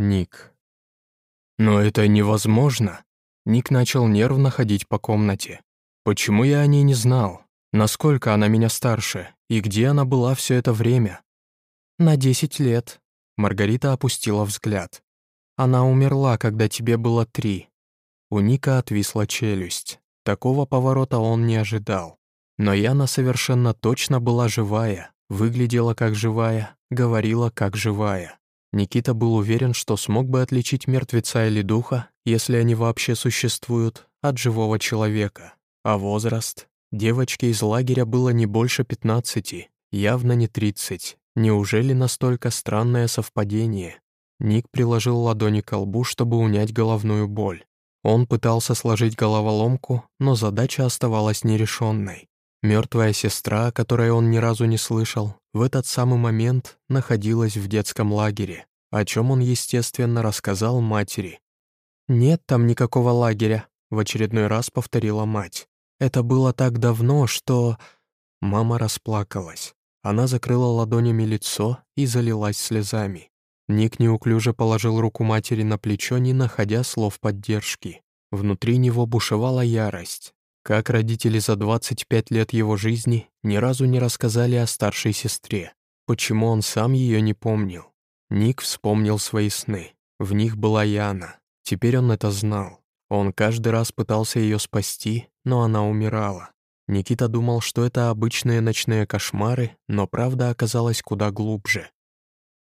Ник. «Но это невозможно!» Ник начал нервно ходить по комнате. «Почему я о ней не знал? Насколько она меня старше? И где она была все это время?» «На десять лет», — Маргарита опустила взгляд. «Она умерла, когда тебе было три». У Ника отвисла челюсть. Такого поворота он не ожидал. Но Яна совершенно точно была живая, выглядела как живая, говорила как живая. Никита был уверен, что смог бы отличить мертвеца или духа, если они вообще существуют, от живого человека. А возраст? Девочке из лагеря было не больше 15, явно не 30. Неужели настолько странное совпадение? Ник приложил ладони к лбу, чтобы унять головную боль. Он пытался сложить головоломку, но задача оставалась нерешенной. Мертвая сестра, о которой он ни разу не слышал, в этот самый момент находилась в детском лагере, о чем он, естественно, рассказал матери. «Нет там никакого лагеря», — в очередной раз повторила мать. «Это было так давно, что...» Мама расплакалась. Она закрыла ладонями лицо и залилась слезами. Ник неуклюже положил руку матери на плечо, не находя слов поддержки. Внутри него бушевала ярость. Как родители за 25 лет его жизни ни разу не рассказали о старшей сестре. Почему он сам ее не помнил? Ник вспомнил свои сны. В них была Яна. Теперь он это знал. Он каждый раз пытался ее спасти, но она умирала. Никита думал, что это обычные ночные кошмары, но правда оказалась куда глубже.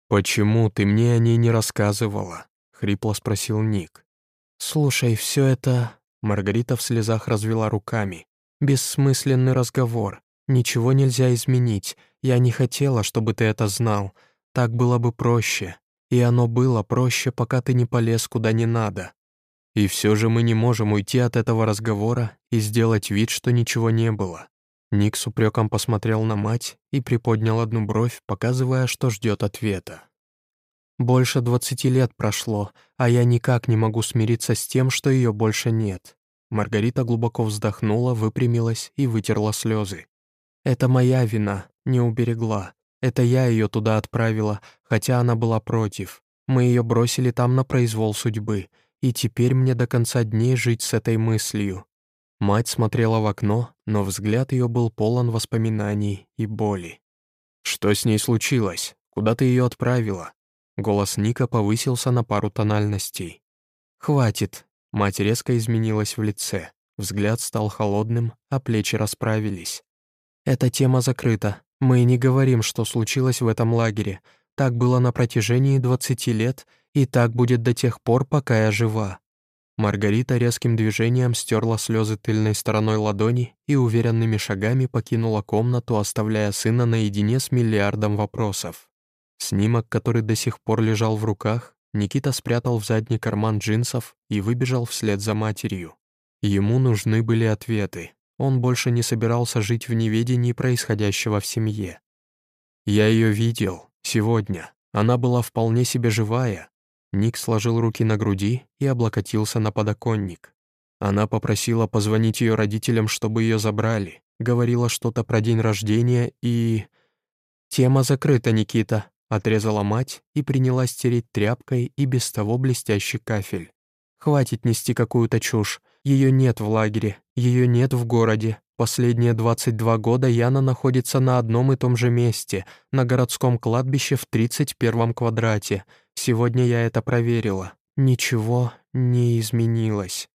«Почему ты мне о ней не рассказывала?» — хрипло спросил Ник. «Слушай, все это...» Маргарита в слезах развела руками. «Бессмысленный разговор. Ничего нельзя изменить. Я не хотела, чтобы ты это знал. Так было бы проще. И оно было проще, пока ты не полез куда не надо. И все же мы не можем уйти от этого разговора и сделать вид, что ничего не было». Ник с упреком посмотрел на мать и приподнял одну бровь, показывая, что ждет ответа. Больше двадцати лет прошло, а я никак не могу смириться с тем, что ее больше нет. Маргарита глубоко вздохнула, выпрямилась и вытерла слезы. «Это моя вина, не уберегла. Это я ее туда отправила, хотя она была против. Мы ее бросили там на произвол судьбы, и теперь мне до конца дней жить с этой мыслью». Мать смотрела в окно, но взгляд ее был полон воспоминаний и боли. «Что с ней случилось? Куда ты ее отправила?» Голос Ника повысился на пару тональностей. «Хватит!» Мать резко изменилась в лице. Взгляд стал холодным, а плечи расправились. «Эта тема закрыта. Мы не говорим, что случилось в этом лагере. Так было на протяжении 20 лет, и так будет до тех пор, пока я жива». Маргарита резким движением стерла слезы тыльной стороной ладони и уверенными шагами покинула комнату, оставляя сына наедине с миллиардом вопросов. Снимок, который до сих пор лежал в руках, Никита спрятал в задний карман джинсов и выбежал вслед за матерью. Ему нужны были ответы. Он больше не собирался жить в неведении происходящего в семье. «Я ее видел. Сегодня. Она была вполне себе живая». Ник сложил руки на груди и облокотился на подоконник. Она попросила позвонить ее родителям, чтобы ее забрали. Говорила что-то про день рождения и... «Тема закрыта, Никита», Отрезала мать и принялась тереть тряпкой и без того блестящий кафель. «Хватит нести какую-то чушь. Ее нет в лагере, ее нет в городе. Последние 22 года Яна находится на одном и том же месте, на городском кладбище в 31 квадрате. Сегодня я это проверила. Ничего не изменилось».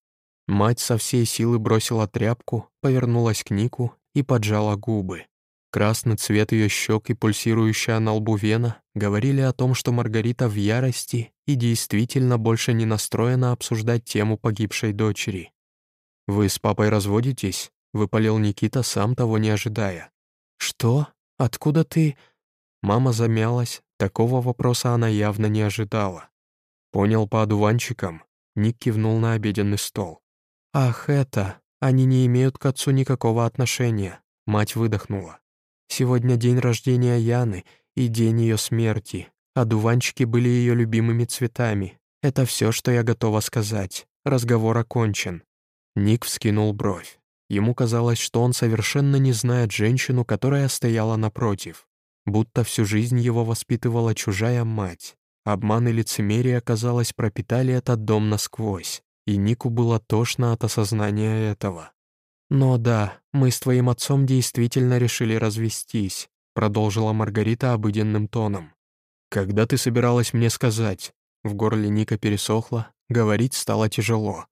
Мать со всей силы бросила тряпку, повернулась к Нику и поджала губы. Красный цвет ее щек и пульсирующая на лбу вена говорили о том, что Маргарита в ярости и действительно больше не настроена обсуждать тему погибшей дочери. «Вы с папой разводитесь?» — выпалил Никита, сам того не ожидая. «Что? Откуда ты?» Мама замялась, такого вопроса она явно не ожидала. Понял по одуванчикам. Ник кивнул на обеденный стол. «Ах, это! Они не имеют к отцу никакого отношения», — мать выдохнула. Сегодня день рождения Яны и день ее смерти. Одуванчики были ее любимыми цветами. Это все, что я готова сказать. Разговор окончен». Ник вскинул бровь. Ему казалось, что он совершенно не знает женщину, которая стояла напротив. Будто всю жизнь его воспитывала чужая мать. Обман и лицемерие, казалось, пропитали этот дом насквозь, и Нику было тошно от осознания этого. «Но да, мы с твоим отцом действительно решили развестись», продолжила Маргарита обыденным тоном. «Когда ты собиралась мне сказать?» В горле Ника пересохло, говорить стало тяжело.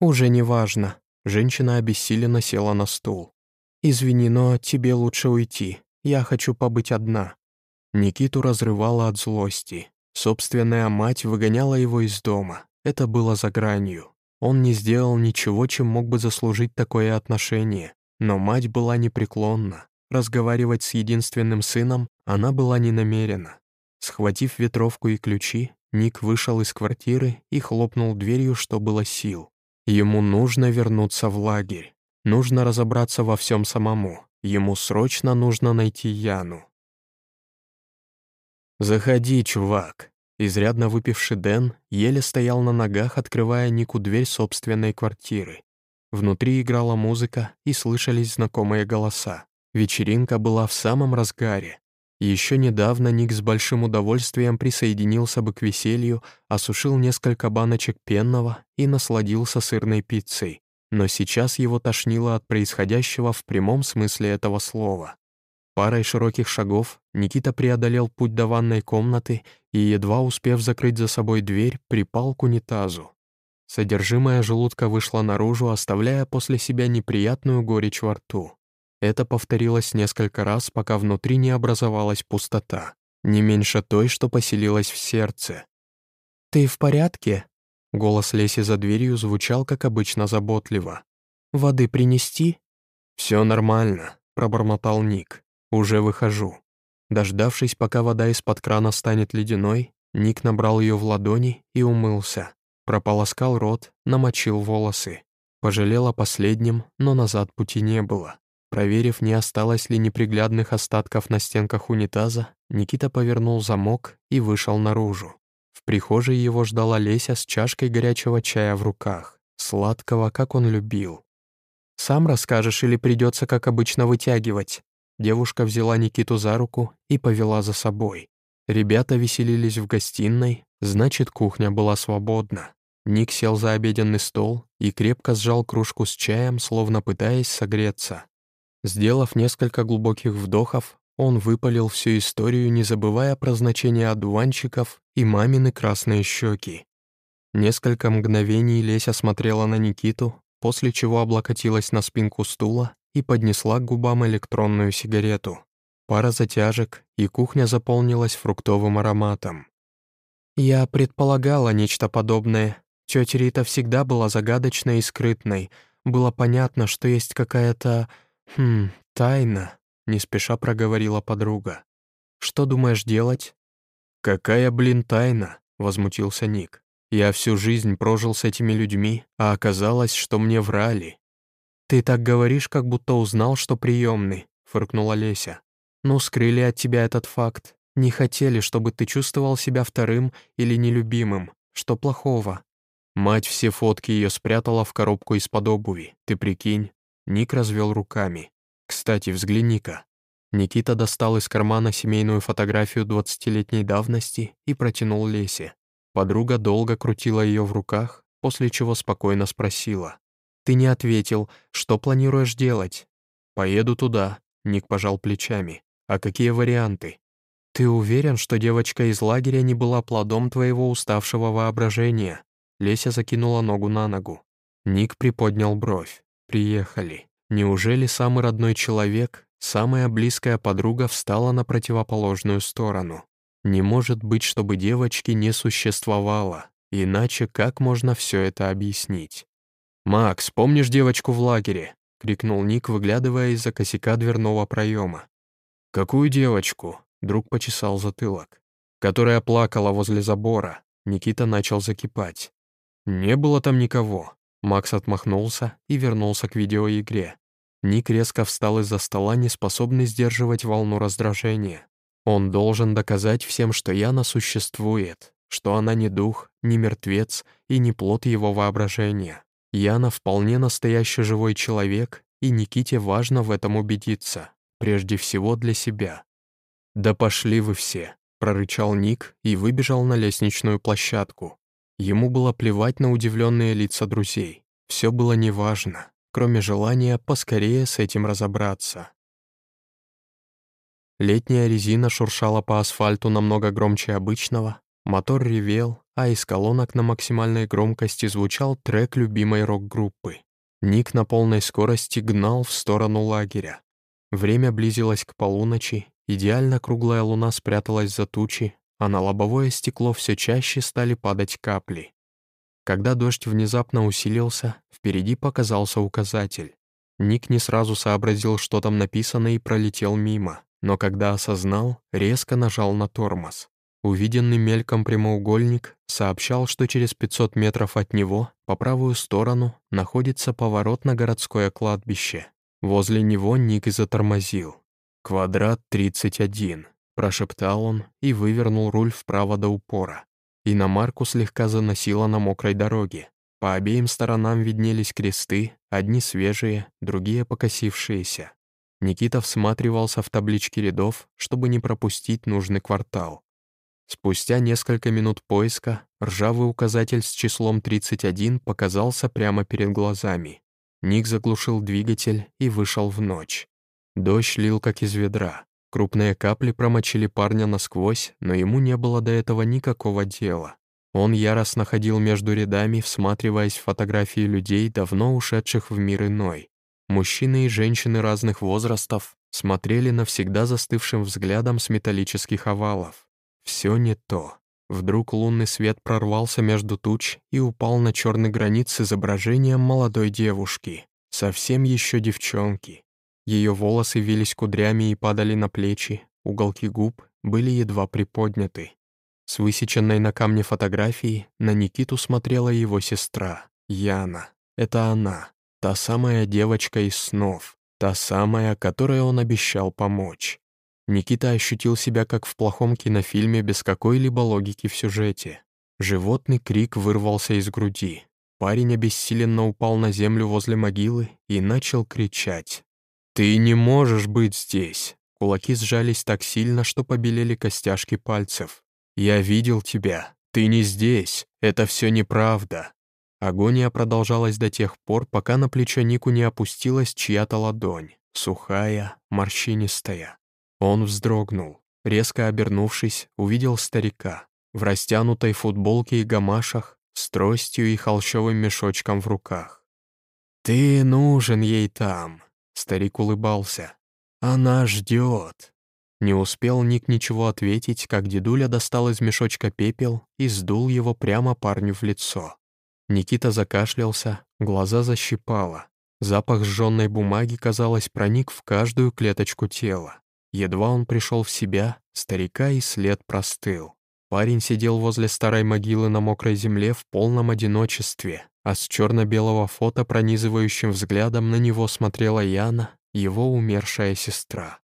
«Уже не важно». Женщина обессиленно села на стул. «Извини, но тебе лучше уйти. Я хочу побыть одна». Никиту разрывала от злости. Собственная мать выгоняла его из дома. Это было за гранью. Он не сделал ничего, чем мог бы заслужить такое отношение. Но мать была непреклонна. Разговаривать с единственным сыном она была не намерена. Схватив ветровку и ключи, Ник вышел из квартиры и хлопнул дверью, что было сил. Ему нужно вернуться в лагерь. Нужно разобраться во всем самому. Ему срочно нужно найти Яну. «Заходи, чувак!» Изрядно выпивший Дэн еле стоял на ногах, открывая Нику дверь собственной квартиры. Внутри играла музыка и слышались знакомые голоса. Вечеринка была в самом разгаре. Еще недавно Ник с большим удовольствием присоединился бы к веселью, осушил несколько баночек пенного и насладился сырной пиццей. Но сейчас его тошнило от происходящего в прямом смысле этого слова. Парой широких шагов Никита преодолел путь до ванной комнаты и, едва успев закрыть за собой дверь, припал к унитазу. Содержимое желудка вышло наружу, оставляя после себя неприятную горечь во рту. Это повторилось несколько раз, пока внутри не образовалась пустота, не меньше той, что поселилась в сердце. «Ты в порядке?» Голос Леси за дверью звучал, как обычно, заботливо. «Воды принести?» «Все нормально», — пробормотал Ник. Уже выхожу. Дождавшись, пока вода из-под крана станет ледяной, Ник набрал ее в ладони и умылся. Прополоскал рот, намочил волосы. Пожалел о последнем, но назад пути не было. Проверив, не осталось ли неприглядных остатков на стенках унитаза, Никита повернул замок и вышел наружу. В прихожей его ждала Леся с чашкой горячего чая в руках, сладкого, как он любил. «Сам расскажешь или придется, как обычно, вытягивать?» Девушка взяла Никиту за руку и повела за собой. Ребята веселились в гостиной, значит, кухня была свободна. Ник сел за обеденный стол и крепко сжал кружку с чаем, словно пытаясь согреться. Сделав несколько глубоких вдохов, он выпалил всю историю, не забывая про значение одуванчиков и мамины красные щеки. Несколько мгновений Леся смотрела на Никиту, после чего облокотилась на спинку стула и поднесла к губам электронную сигарету. Пара затяжек, и кухня заполнилась фруктовым ароматом. «Я предполагала нечто подобное. Тетя Рита всегда была загадочной и скрытной. Было понятно, что есть какая-то... хм... тайна», — не спеша проговорила подруга. «Что думаешь делать?» «Какая, блин, тайна?» — возмутился Ник. «Я всю жизнь прожил с этими людьми, а оказалось, что мне врали. «Ты так говоришь, как будто узнал, что приемный», — фыркнула Леся. «Ну, скрыли от тебя этот факт. Не хотели, чтобы ты чувствовал себя вторым или нелюбимым. Что плохого?» Мать все фотки ее спрятала в коробку из-под обуви. Ты прикинь. Ник развел руками. «Кстати, взгляни-ка». Никита достал из кармана семейную фотографию двадцатилетней давности и протянул Лесе. Подруга долго крутила ее в руках, после чего спокойно спросила. Ты не ответил. Что планируешь делать? Поеду туда. Ник пожал плечами. А какие варианты? Ты уверен, что девочка из лагеря не была плодом твоего уставшего воображения? Леся закинула ногу на ногу. Ник приподнял бровь. Приехали. Неужели самый родной человек, самая близкая подруга встала на противоположную сторону? Не может быть, чтобы девочки не существовало. Иначе как можно все это объяснить? «Макс, помнишь девочку в лагере?» — крикнул Ник, выглядывая из-за косяка дверного проема. «Какую девочку?» — друг почесал затылок. «Которая плакала возле забора». Никита начал закипать. «Не было там никого». Макс отмахнулся и вернулся к видеоигре. Ник резко встал из-за стола, не способный сдерживать волну раздражения. Он должен доказать всем, что Яна существует, что она не дух, не мертвец и не плод его воображения. Яна вполне настоящий живой человек, и Никите важно в этом убедиться, прежде всего для себя. «Да пошли вы все», — прорычал Ник и выбежал на лестничную площадку. Ему было плевать на удивленные лица друзей. Все было неважно, кроме желания поскорее с этим разобраться. Летняя резина шуршала по асфальту намного громче обычного, мотор ревел, а из колонок на максимальной громкости звучал трек любимой рок-группы. Ник на полной скорости гнал в сторону лагеря. Время близилось к полуночи, идеально круглая луна спряталась за тучи, а на лобовое стекло все чаще стали падать капли. Когда дождь внезапно усилился, впереди показался указатель. Ник не сразу сообразил, что там написано, и пролетел мимо, но когда осознал, резко нажал на тормоз. Увиденный мельком прямоугольник сообщал, что через 500 метров от него, по правую сторону, находится поворот на городское кладбище. Возле него Ник и затормозил. «Квадрат 31», — прошептал он и вывернул руль вправо до упора. Иномарку слегка заносило на мокрой дороге. По обеим сторонам виднелись кресты, одни свежие, другие покосившиеся. Никита всматривался в таблички рядов, чтобы не пропустить нужный квартал. Спустя несколько минут поиска ржавый указатель с числом 31 показался прямо перед глазами. Ник заглушил двигатель и вышел в ночь. Дождь лил как из ведра. Крупные капли промочили парня насквозь, но ему не было до этого никакого дела. Он яростно ходил между рядами, всматриваясь в фотографии людей, давно ушедших в мир иной. Мужчины и женщины разных возрастов смотрели навсегда застывшим взглядом с металлических овалов. Все не то. Вдруг лунный свет прорвался между туч и упал на черный гранит с изображением молодой девушки, совсем еще девчонки. Ее волосы вились кудрями и падали на плечи, уголки губ были едва приподняты. С высеченной на камне фотографией на Никиту смотрела его сестра, Яна. Это она, та самая девочка из снов, та самая, которой он обещал помочь. Никита ощутил себя как в плохом кинофильме без какой-либо логики в сюжете. Животный крик вырвался из груди. Парень обессиленно упал на землю возле могилы и начал кричать. «Ты не можешь быть здесь!» Кулаки сжались так сильно, что побелели костяшки пальцев. «Я видел тебя. Ты не здесь. Это все неправда». Агония продолжалась до тех пор, пока на плечо Нику не опустилась чья-то ладонь, сухая, морщинистая. Он вздрогнул. Резко обернувшись, увидел старика в растянутой футболке и гамашах, с тростью и холщовым мешочком в руках. «Ты нужен ей там», — старик улыбался. «Она ждет». Не успел Ник ничего ответить, как дедуля достал из мешочка пепел и сдул его прямо парню в лицо. Никита закашлялся, глаза защипало. Запах сжженной бумаги, казалось, проник в каждую клеточку тела. Едва он пришел в себя, старика и след простыл. Парень сидел возле старой могилы на мокрой земле в полном одиночестве, а с черно-белого фото пронизывающим взглядом на него смотрела Яна, его умершая сестра.